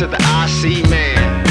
to the IC man.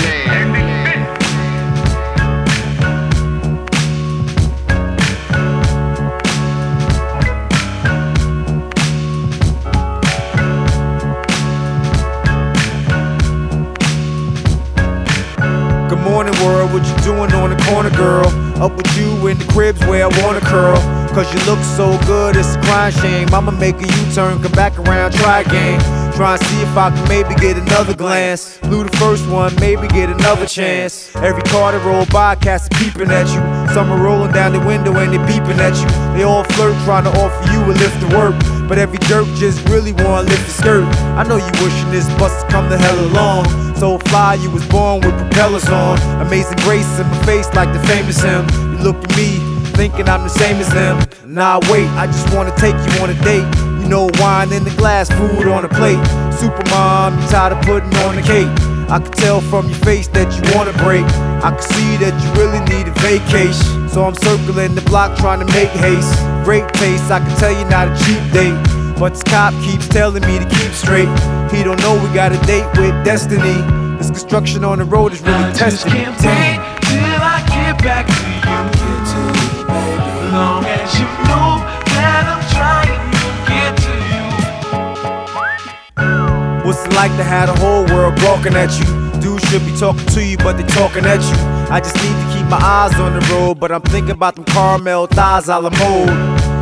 Good morning, world. What you doing on the corner, girl? Up with you in the cribs where I wanna curl. Cause you look so good, it's a crime shame. I'ma make a U turn, come back around, try again. Try and see if I can maybe get another glance. Blew the first one, maybe get another chance. Every car that roll by, cast a peeping at you. Some are rolling down the window and they beeping at you. They all flirt, trying to offer you a lift to work. But every jerk just really wanna lift the skirt. I know you wishing this bus to come the hell along. So fly, you was born with propellers on. Amazing grace in my face like the famous hymn. You look at me, thinking I'm the same as him. Nah, wait, I just wanna take you on a date. Know, wine in the glass, food on a plate. Supermom, you tired of putting on the cake. I can tell from your face that you wanna break. I can see that you really need a vacation. So I'm circling the block trying to make haste. Great taste, I can tell you not a cheap date. But this cop keeps telling me to keep straight. He don't know we got a date with destiny. This construction on the road is really I just testing. can't wait What's it like to have the whole world gawking at you? Dudes should be talking to you, but they talking at you. I just need to keep my eyes on the road, but I'm thinking about them caramel thighs a la mode.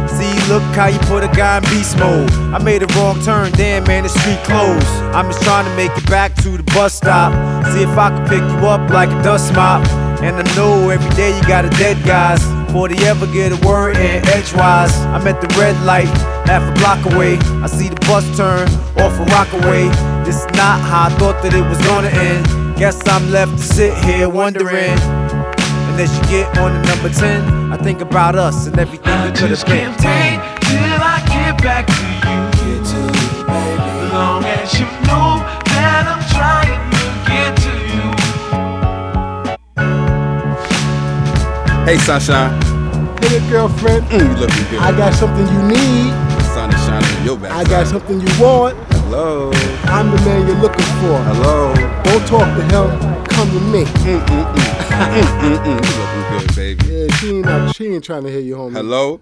See, look how you put a guy in beast mode. I made a wrong turn, damn man, the street closed. I'm just trying to make it back to the bus stop. See if I can pick you up like a dust mop. And I know every day you got a dead guys. Before they ever get a word in edgewise. I'm at the red light, half a block away. I see the bus turn off a Rockaway. This is not how I thought that it was gonna end. Guess I'm left to sit here wondering. And as you get on the number 10, I think about us and everything I we could just have been. can't wait till I get back to you. Long as you know that I'm trying to get to you. Hey, sunshine. Hey, girlfriend. Mm, you looking good. I got something you need. the sun is shining in your back. I got something you want. Hello. I'm the man you're looking for. Hello. Don't talk to him. Come to me. Mm-mm-mm. Mm-mm-mm. You looking good, baby. Yeah, she ain't, she ain't trying to hear you, homie. Hello.